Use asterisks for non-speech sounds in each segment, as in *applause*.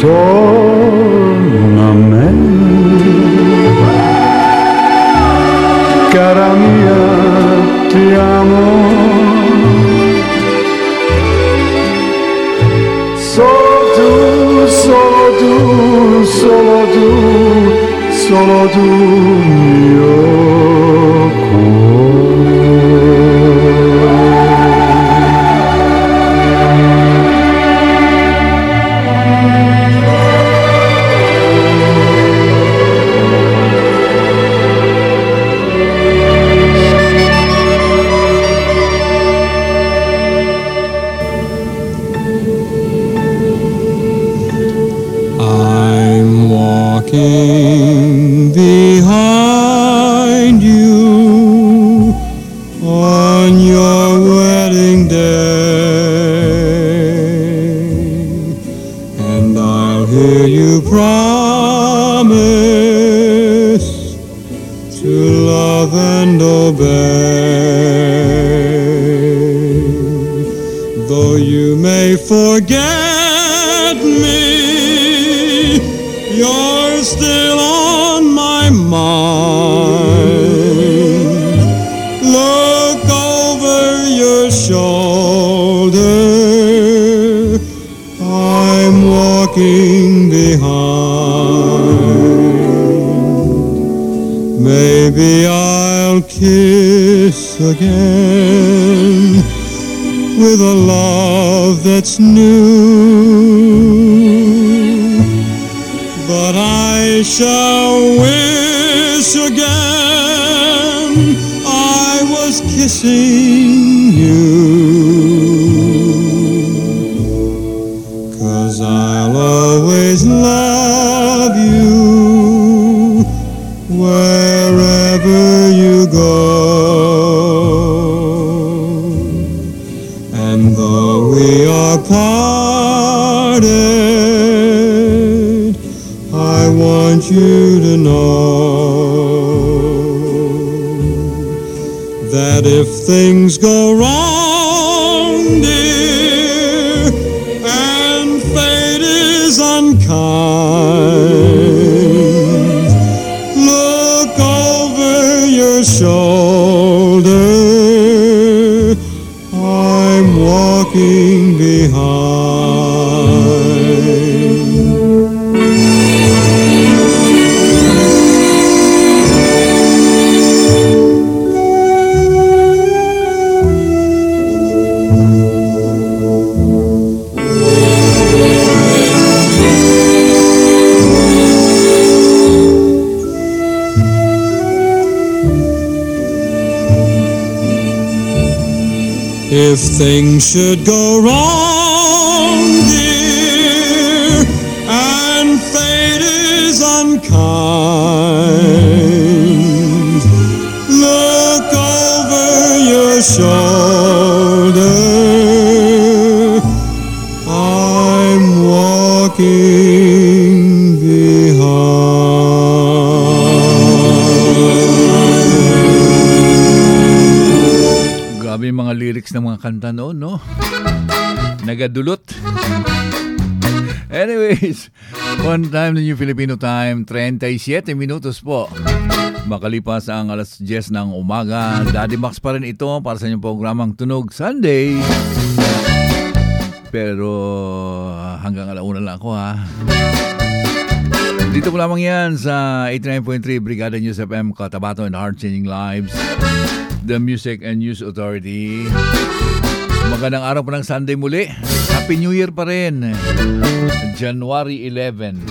torname. Cara mia, ti amo. Solo tu, solo tu, solo tu, solo tu, mio may forget me, you're still on my mind. Look over your shoulder. I'm walking behind. Maybe I'll kiss again that's new. But I shall that if things go wrong, dear, things should go wrong, mga lyrics ng mga kanta noon, no? Nagadulot. *laughs* Anyways, one time na New Filipino time, 37 minutos po. Makalipas ang alas 10 ng umaga, Daddy Max pa rin ito para sa inyong programang Tunog Sunday. Pero hanggang alauna lang ako ha. Dito po lamang yan sa 89.3 Brigada News FM, Cotabato and Heart Changing Lives. The Music and News Authority. Magandang araw po ng Sunday muli. Happy New Year pa rin. January 11,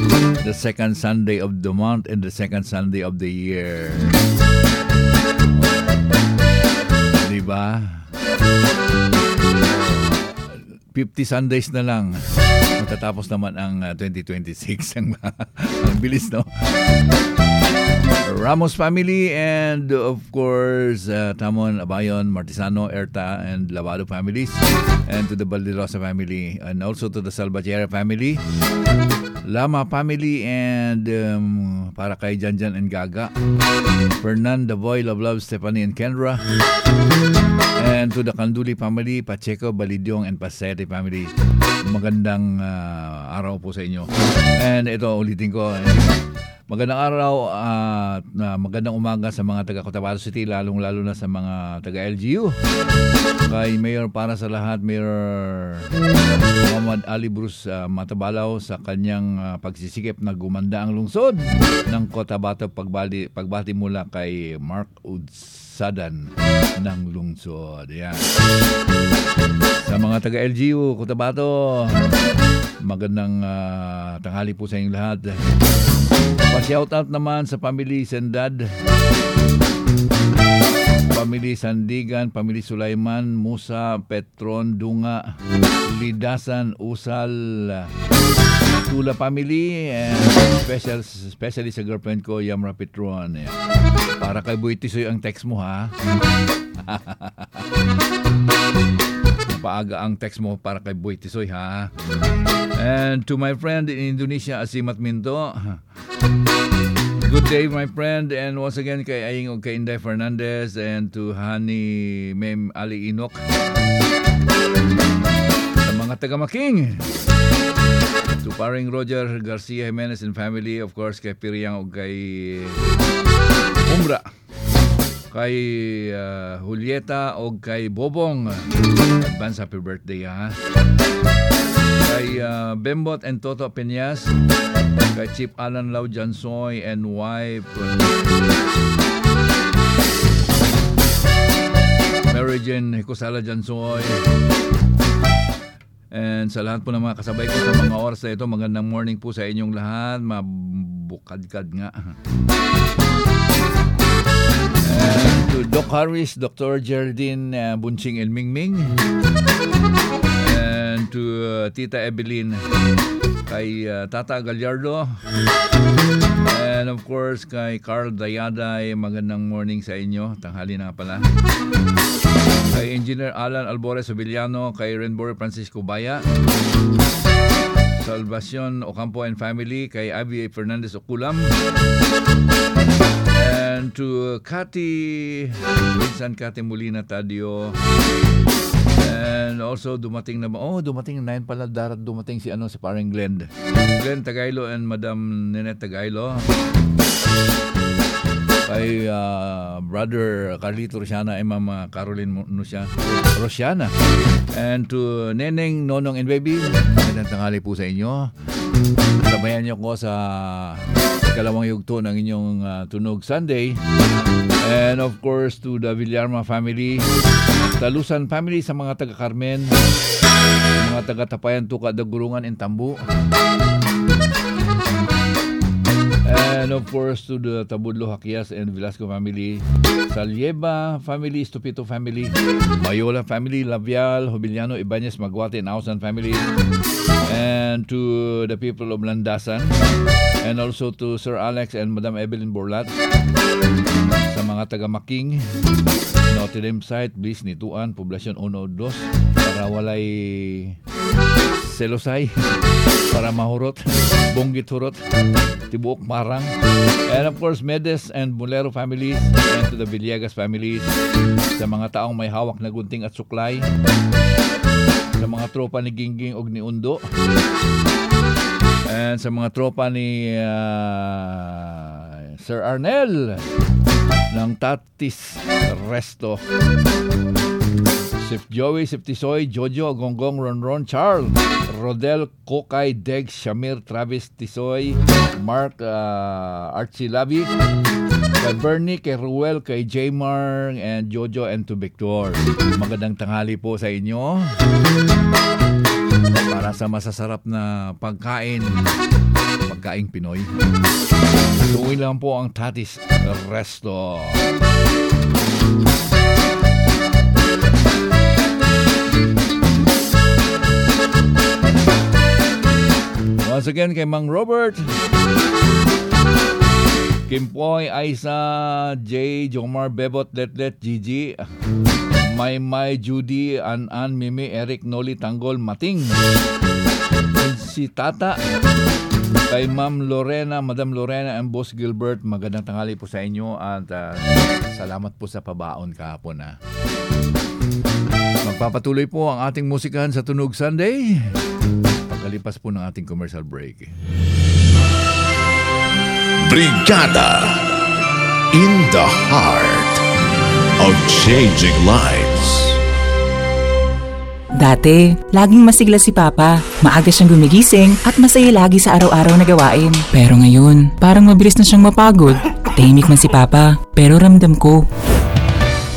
the second Sunday of the month and the second Sunday of the year. Diba? 50 Sundays na lang. Matatapos naman ang uh, 2026. *laughs* ang, ang bilis, no? Ramos family and of course uh, Tamon, Abayon, Martisano, Erta and Lavado families and to the Balderosa family and also to the Salvatierra family Lama family and um, para kay Janjan and Gaga Fernan, The Boy, Love Love, Stephanie and Kendra And to the Kanduli family, Pacheco, Balidyong, and Pasete family, magandang ah, araw po sa inyo. And ito, ulitin ko, eh, magandang araw at na magandang umaga sa mga taga Cotabato City, lalong-lalo na sa mga taga LGU. Kay Mayor para sa lahat, Mayor Muhammad Ali Bruce ah, Matabalaw sa kanyang ah, pagsisikip na gumanda ang lungsod ng Cotabato pagbali, pagbati mula kay Mark Udsadan ng lungsod. Yan. Sa mga taga LGU, Cotabato, magandang ah, tanghali po sa inyong lahat. Pa-shout out naman sa family Sendad, family Sandigan, family Sulaiman, Musa, Petron, Dunga, Lidasan, Usal, Tula family, and special, especially sa girlfriend ko, Yamra Petron. Ayan. Para kay Boy Tisoy ang text mo ha. *laughs* Paaga ang text mo para kay Boy Tisoy ha. And to my friend in Indonesia, Asimat Minto. Good day, my friend. And once again, kay Aying o kay Inday Fernandez and to Hani Mem Ali Inok. Sa mga taga-making. To paring Roger Garcia Jimenez and family. Of course, kay Piriang o kay Umbra. Kay uh, Julieta o kay Bobong. Advance happy birthday ha. Kay uh, Bembot and Toto Peñas. Kay Chief Alan Lau Jansoy and wife. Mary Jane Hikusala Jansoy. And sa lahat po ng mga kasabay ko sa mga oras na ito, magandang morning po sa inyong lahat. Mabukadkad nga. And to Doc Harris, Dr. Geraldine uh, Bunching Elmingming. And to uh, Tita Evelyn, kay uh, Tata Gallardo. And of course, kay Carl Dayaday, magandang morning sa inyo. Tanghali na pala. Kay Engineer Alan Albores Sevillano, kay Renbore Francisco Baya. Salvacion Ocampo and family, kay Abby Fernandez Oculam. And to Cathy, Vincent Cathy Molina Tadio. And also dumating na? Oh, dumating na 9 pala darat dumating si ano si paring Glenn. Glenn Tagailo and Madam Ninette Tagailo. Kay ah, brother Carlito Rosiana ay Mama Caroline Mo- no siya. Rosiana. And to Neneng, Nonong and Baby, magandang tanghali po sa inyo. Sabayan niyo ko sa ikalawang yugto ng inyong ah, Tunog Sunday. And of course to the Villarma family, Talusan family sa mga taga Carmen, mga taga Tapayan, Tuka, Dagurungan, and Tambu. And of course to the Tabudlo Hakias and Velasco family, Salieba family, Stupito family, Mayola family, Labial, Hobiliano, Ibanez, Magwate, and Ausan family, and to the people of Landasan, and also to Sir Alex and Madam Evelyn Borlat, sa mga taga-Making, Notre Dame site, please nituan, poblasyon 1 2 para walay selosay, para mahurot, bonggit hurot, tibuok marang. And of course, Medes and Bulero families and to the Villegas families, sa mga taong may hawak na gunting at suklay, sa mga tropa ni Gingging og ni Undo, and sa mga tropa ni ah, Sir Arnel ng Tatis Resto. Sif Joey, Sif Tisoy, Jojo, Gonggong, Ronron, Charles, Rodel, Kokay, Deg, Shamir, Travis, Tisoy, Mark, uh, Archie Lavi, kay Bernie, kay Ruel, kay Jmar, and Jojo, and to Victor. Magandang tanghali po sa inyo. Para sa masasarap na pagkain, pagkain Pinoy. Tuwi lang po ang Tatis Resto. Once again kay Mang Robert. Kimpoy, Aisa, J, Jomar, Bebot, Letlet, Gigi, May May, Judy, An An, Mimi, Eric, Noli, Tanggol, Mating. Si Tata, kay Ma'am Lorena, Madam Lorena, and Boss Gilbert, magandang tanghali po sa inyo at ah, salamat po sa pabaon kahapon. ah. Nagpapatuloy po ang ating musikahan sa Tunog Sunday. Pagkalipas po ng ating commercial break. Brigada in the heart of changing lives. Dati, laging masigla si Papa. Maaga siyang gumigising at masaya lagi sa araw-araw na gawain. Pero ngayon, parang mabilis na siyang mapagod. Tahimik man si Papa, pero ramdam ko.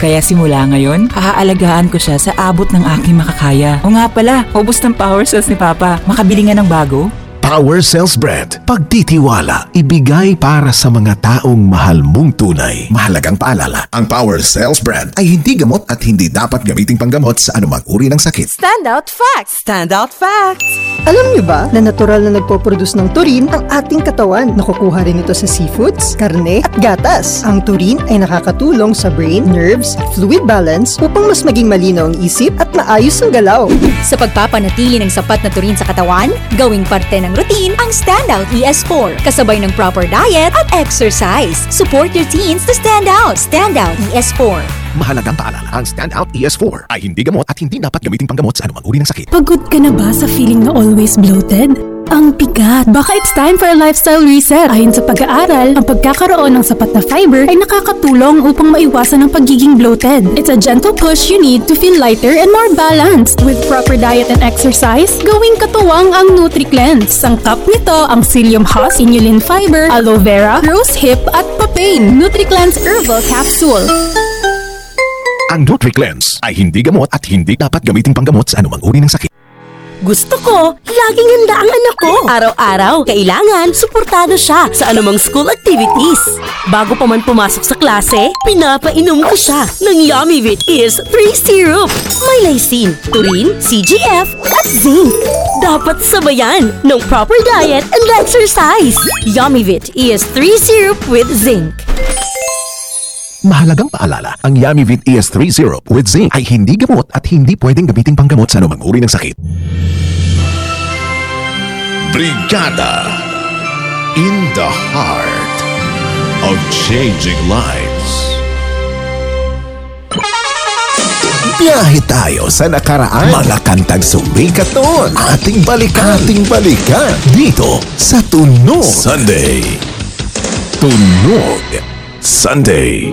Kaya simula ngayon, aalagaan ko siya sa abot ng aking makakaya. O nga pala, ubos ng power cells ni Papa. Makabili nga ng bago? Power Cells Brand. Pagtitiwala, ibigay para sa mga taong mahal mong tunay. Mahalagang paalala, ang Power Cells Brand ay hindi gamot at hindi dapat gamiting panggamot sa anumang uri ng sakit. Standout facts! Standout facts! Alam niyo ba na natural na nagpo-produce ng turin ang ating katawan? Nakukuha rin ito sa seafoods, karne at gatas. Ang turin ay nakakatulong sa brain, nerves, at fluid balance upang mas maging malinaw ang isip at maayos ang galaw. Sa pagpapanatili ng sapat na turin sa katawan, gawing parte ng routine ang Standout ES4. Kasabay ng proper diet at exercise. Support your teens to stand out. Standout ES4. Mahalagang paalala, ang Standout ES4 ay hindi gamot at hindi dapat gamiting panggamot sa anumang uri ng sakit. Pagod ka na ba sa feeling na always bloated? Ang bigat. Baka it's time for a lifestyle reset. Ayon sa pag-aaral, ang pagkakaroon ng sapat na fiber ay nakakatulong upang maiwasan ang pagiging bloated. It's a gentle push you need to feel lighter and more balanced. With proper diet and exercise, gawing katuwang ang NutriCleanse. Sangkap nito ang psyllium husk, inulin fiber, aloe vera, rose hip at papain. NutriCleanse Herbal Capsule. Ang NutriCleanse ay hindi gamot at hindi dapat gamiting panggamot sa anumang uri ng sakit. Gusto ko, laging handa ang anak ko. Araw-araw, kailangan suportado siya sa anumang school activities. Bago pa man pumasok sa klase, pinapainom ko siya ng Yummy Vit is 3 syrup. May lysine, turin, CGF, at zinc. Dapat sabayan ng proper diet and exercise. Yummy Vit is 3 syrup with zinc. Mahalagang paalala, ang Yamivit ES3 syrup with zinc ay hindi gamot at hindi pwedeng gamiting panggamot sa anumang uri ng sakit. Brigada in the heart of changing lives. Biyahe tayo sa nakaraan. Mga kantang sumikat noon. Ating balikan. Ating balikan. Dito sa Tunog Sunday. Tunog Sunday.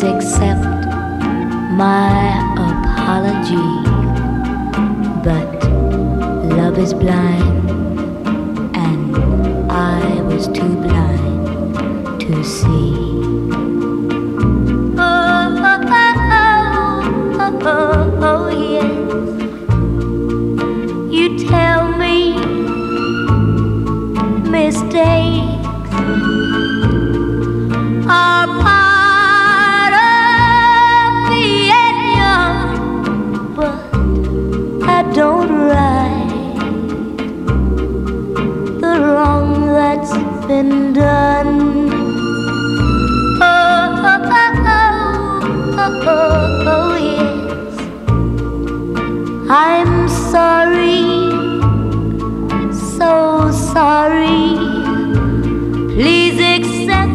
Please accept my apology. But love is blind, I'm sorry, so sorry. Please accept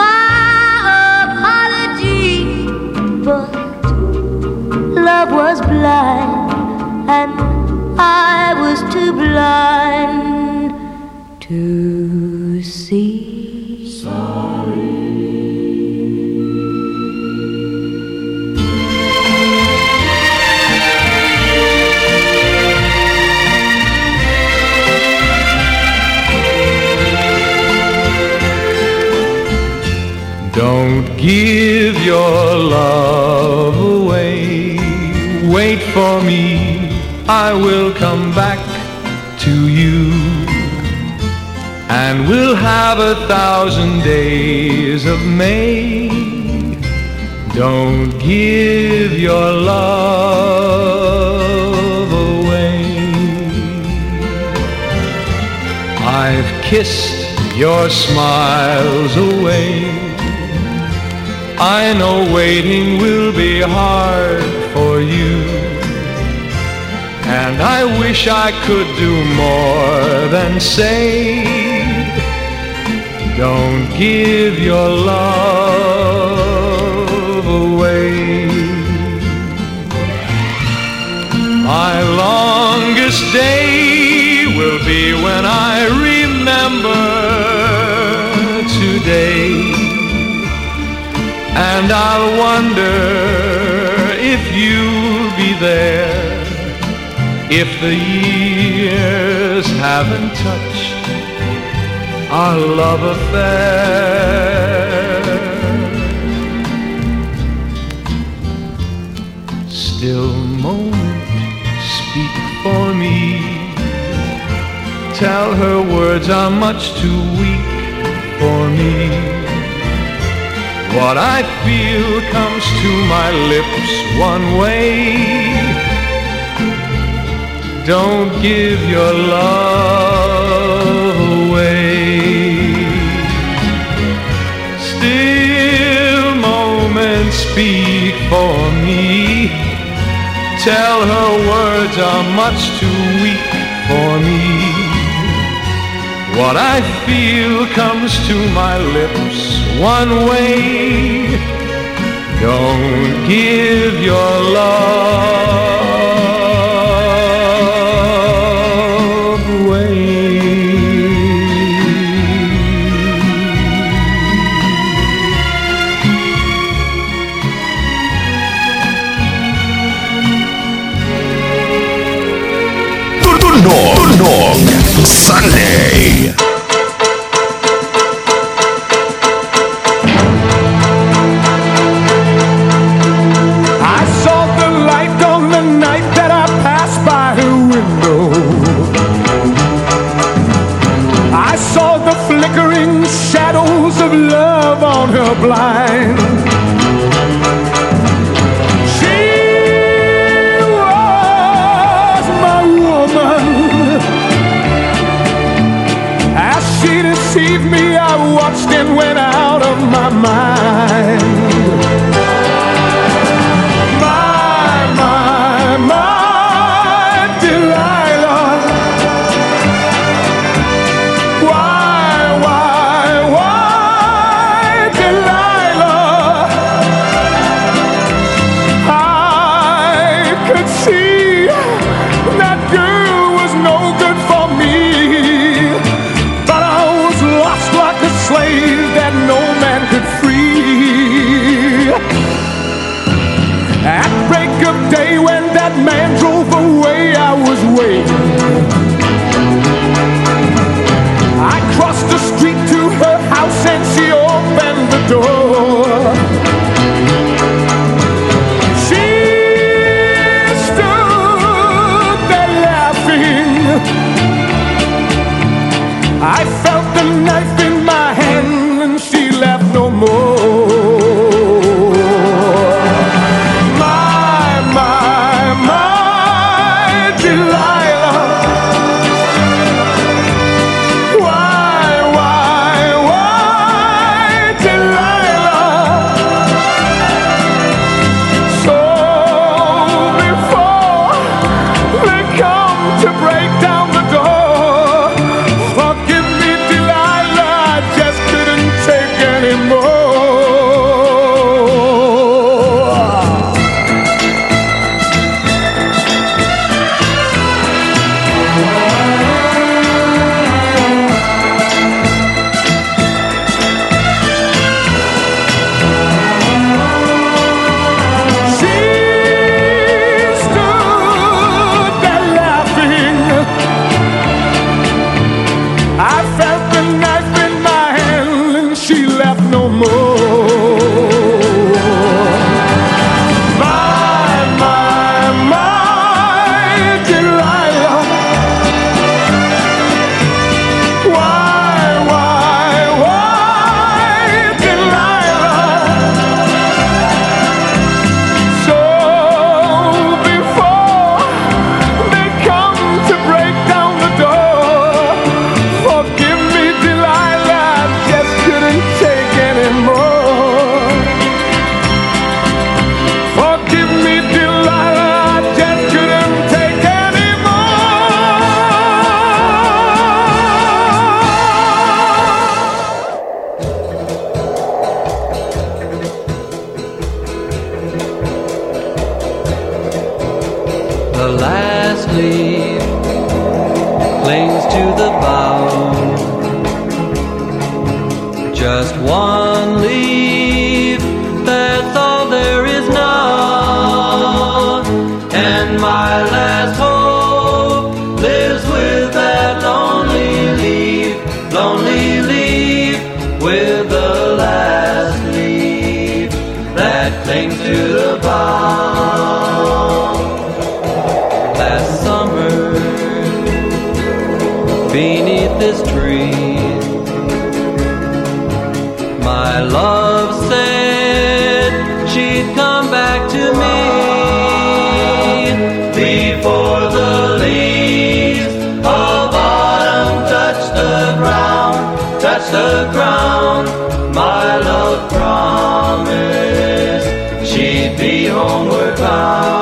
my apology. But love was blind, and I was too blind to. Your love away. Wait for me, I will come back to you. And we'll have a thousand days of May. Don't give your love away. I've kissed your smiles away. I know waiting will be hard for you. And I wish I could do more than say, don't give your love away. My longest day will be when I remember And I'll wonder if you'll be there if the years haven't touched our love affair. Still moment, speak for me. Tell her words are much too weak for me. What I feel comes to my lips one way. Don't give your love away. Still moments speak for me. Tell her words are much too weak for me. What I feel comes to my lips one way. Don't give your love of my mind. The ground, touch the ground. My love promised she'd be homeward bound.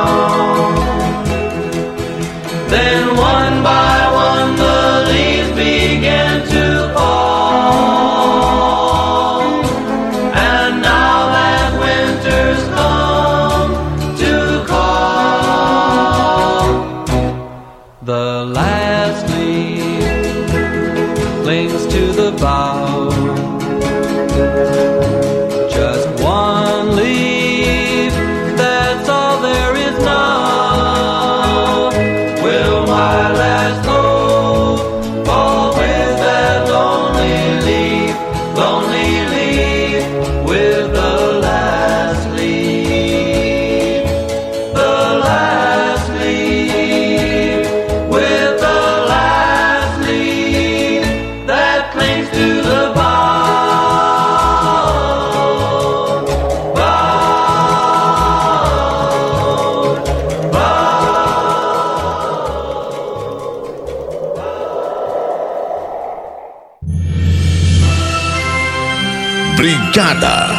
Brigada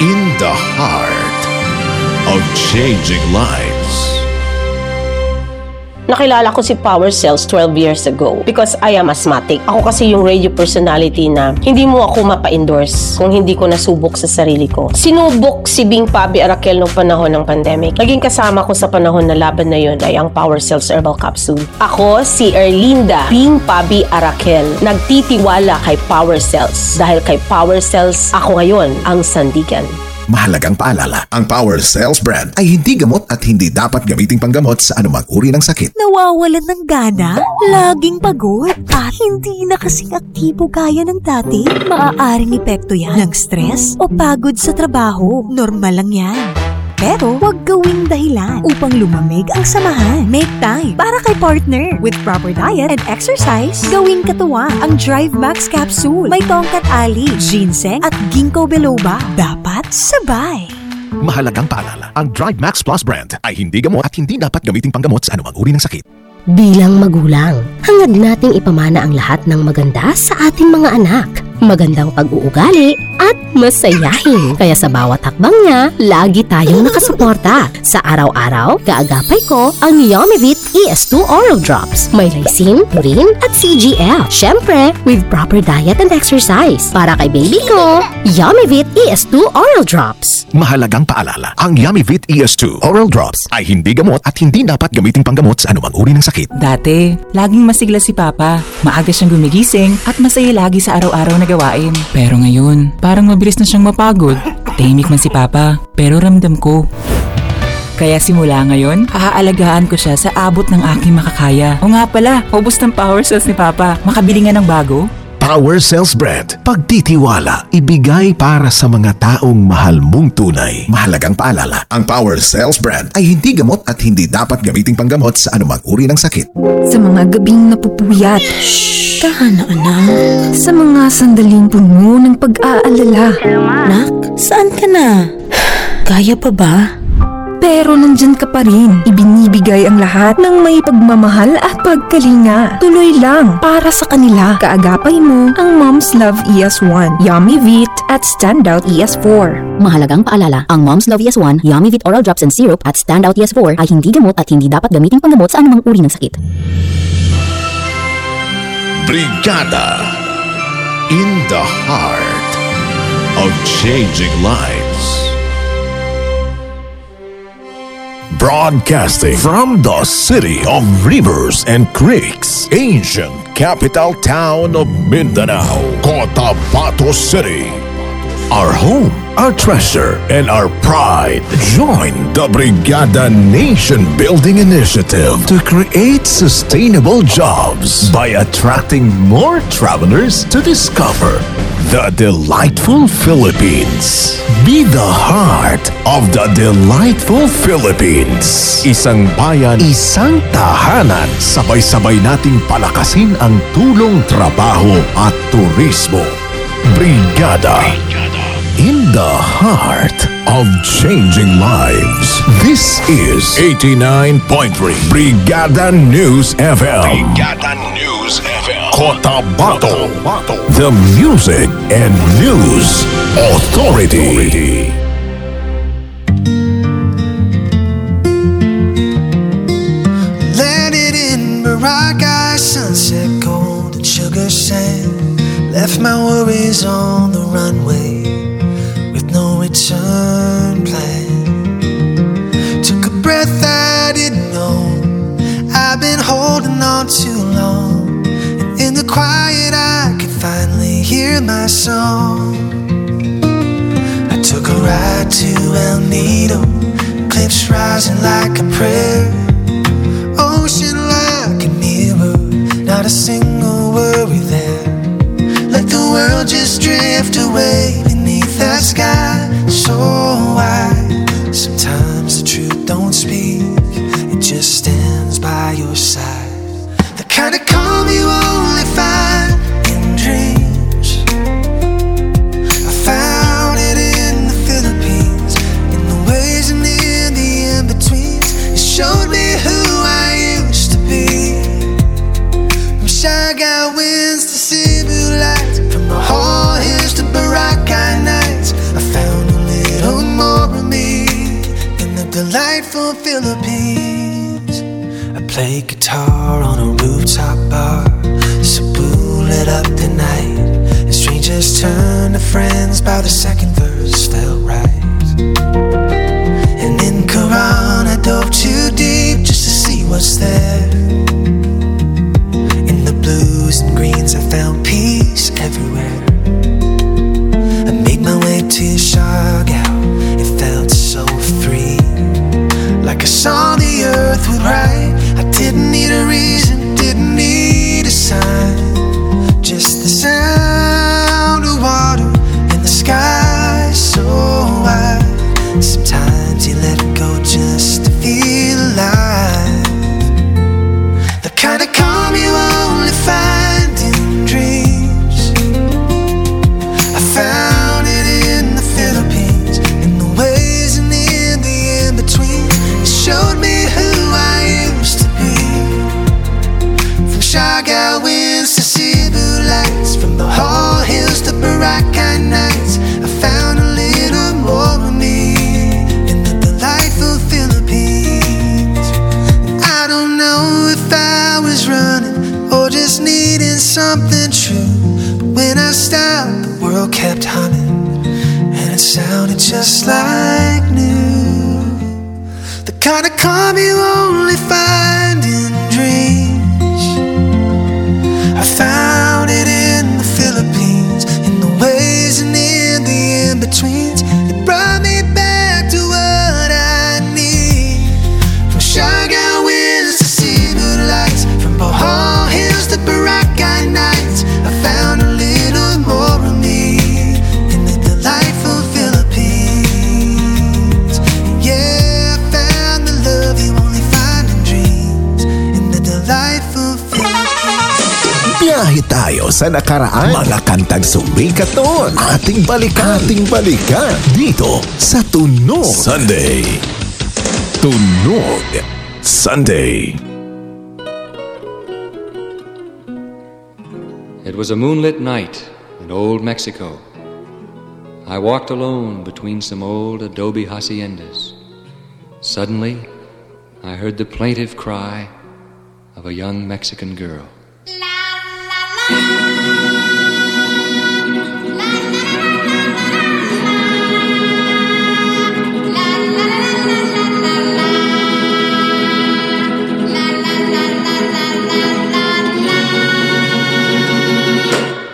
in the heart of changing lives. Nakilala ko si Power Cells 12 years ago because I am asthmatic. Ako kasi yung radio personality na hindi mo ako mapa-endorse kung hindi ko nasubok sa sarili ko. Sinubok si Bing Pabi Arakel nung panahon ng pandemic. Naging kasama ko sa panahon na laban na yun ay ang Power Cells Herbal Capsule. Ako si Erlinda Bing Pabi Arakel. Nagtitiwala kay Power Cells. Dahil kay Power Cells, ako ngayon ang sandigan. Mahalagang paalala, ang Power Cells brand ay hindi gamot at hindi dapat gamiting panggamot sa anumang uri ng sakit. Nawawalan ng gana, laging pagod, at hindi na kasing aktibo gaya ng dati. Maaaring epekto yan ng stress o pagod sa trabaho. Normal lang yan. Pero huwag gawing dahilan upang lumamig ang samahan. Make time para kay partner. With proper diet and exercise, gawing katuwa ang Drive Max Capsule. May tongkat ali, ginseng at ginkgo biloba. Dapat sabay. Mahalagang paalala, ang Drive Max Plus brand ay hindi gamot at hindi dapat gamiting panggamot sa anumang uri ng sakit. Bilang magulang, hangad nating ipamana ang lahat ng maganda sa ating mga anak. Magandang pag-uugali at masayahin. Kaya sa bawat hakbang niya, lagi tayong nakasuporta. Sa araw-araw, kaagapay ko ang Yummy ES2 Oral Drops. May lysine, purin at CGL. Syempre, with proper diet and exercise. Para kay baby ko, Yummy ES2 Oral Drops. Mahalagang paalala, ang Yummy Vit ES2 Oral Drops ay hindi gamot at hindi dapat gamiting panggamot sa anumang uri ng sakit. Dati, laging masigla si Papa. Maaga siyang gumigising at masaya lagi sa araw-araw na gawain. Pero ngayon, parang mabilis na siyang mapagod. Tahimik man si Papa, pero ramdam ko. Kaya simula ngayon, aalagaan ko siya sa abot ng aking makakaya. O nga pala, ubos ng power cells ni Papa. Makabili nga ng bago? Power Cells Brand. Pagtitiwala, ibigay para sa mga taong mahal mong tunay. Mahalagang paalala, ang Power Cells Brand ay hindi gamot at hindi dapat gamiting panggamot sa anumang uri ng sakit. Sa mga gabing napupuyat. Tahan anak. Sa mga sandaling puno ng pag-aalala. Nak, saan ka na? *sighs* Kaya pa ba? Pero nandyan ka pa rin. Ibinibigay ang lahat ng may pagmamahal at pagkalinga. Tuloy lang para sa kanila. Kaagapay mo ang Mom's Love ES1, Yummy Vit at Standout E ES4. Mahalagang paalala, ang Mom's Love ES1, Yummy Vit Oral Drops and Syrup at Standout ES4 ay hindi gamot at hindi dapat gamiting panggamot sa anumang uri ng sakit. Brigada in the heart of changing lives. Broadcasting from the city of rivers and creeks, ancient capital town of Mindanao, Cotabato City. Our home, our treasure, and our pride. Join the Brigada Nation Building Initiative to create sustainable jobs by attracting more travelers to discover, The delightful Philippines. Be the heart of the delightful Philippines. Isang bayan, isang tahanan. Sabay-sabay nating palakasin ang tulong trabaho at turismo. Brigada. In the heart of changing lives. This is 89.3 Brigada News FM. Brigada News FM. Cotabato. The Music and News Authority. Landed in Baraka, sunset gold and sugar sand. Left my worries on the runway with no return plan. Took a breath I didn't know I've been holding on too long. Quiet, I could finally hear my song. I took a ride to El Nido, cliffs rising like a prayer. Ocean like a mirror, not a single worry there. Let the world just drift away beneath that sky so wide. Sometimes the truth don't speak, it just stands by your side. The kind of calm you only the delightful Philippines. I played guitar on a rooftop bar, Cebu lit up the night. And strangers turned to friends by the second verse felt right. And in Quran I dove too deep just to see what's there. In the blues and greens, I found peace everywhere. I made my way to Siargao, I saw the earth would right. I didn't need a reason, didn't need a sign. Tayo nakaraan. Mga kantang sumikat noon. Ating balikan. Ating balikan. Dito sa Tunog Sunday. Tunog Sunday. It was a moonlit night in old Mexico. I walked alone between some old adobe haciendas. Suddenly, I heard the plaintive cry of a young Mexican girl.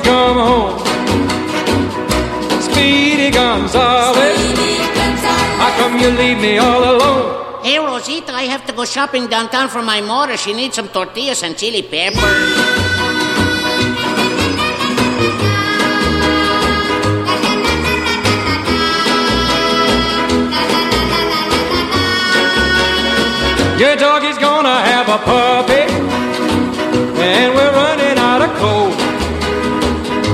you come home? Speedy Gonzales, how come you leave me all alone? Hey, Rosita, I have to go shopping downtown for my mother. She needs some tortillas and chili pepper. Your dog is gonna have a puppy, and we're running out of coal.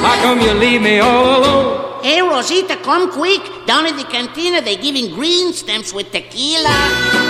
how come you leave me all alone? Hey, Rosita, come quick. Down in the cantina, they're giving green stamps with tequila.